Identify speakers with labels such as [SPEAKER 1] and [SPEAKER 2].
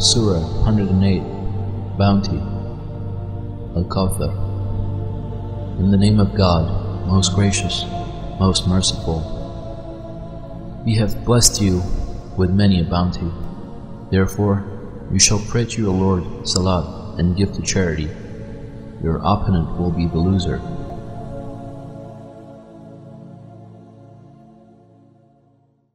[SPEAKER 1] Surah 108 Bounty Al Kawthar In the name of God, most gracious, most merciful. We have blessed you with many a bounty. Therefore, you shall pray to your Lord Salat and give to charity. Your opponent will be the loser.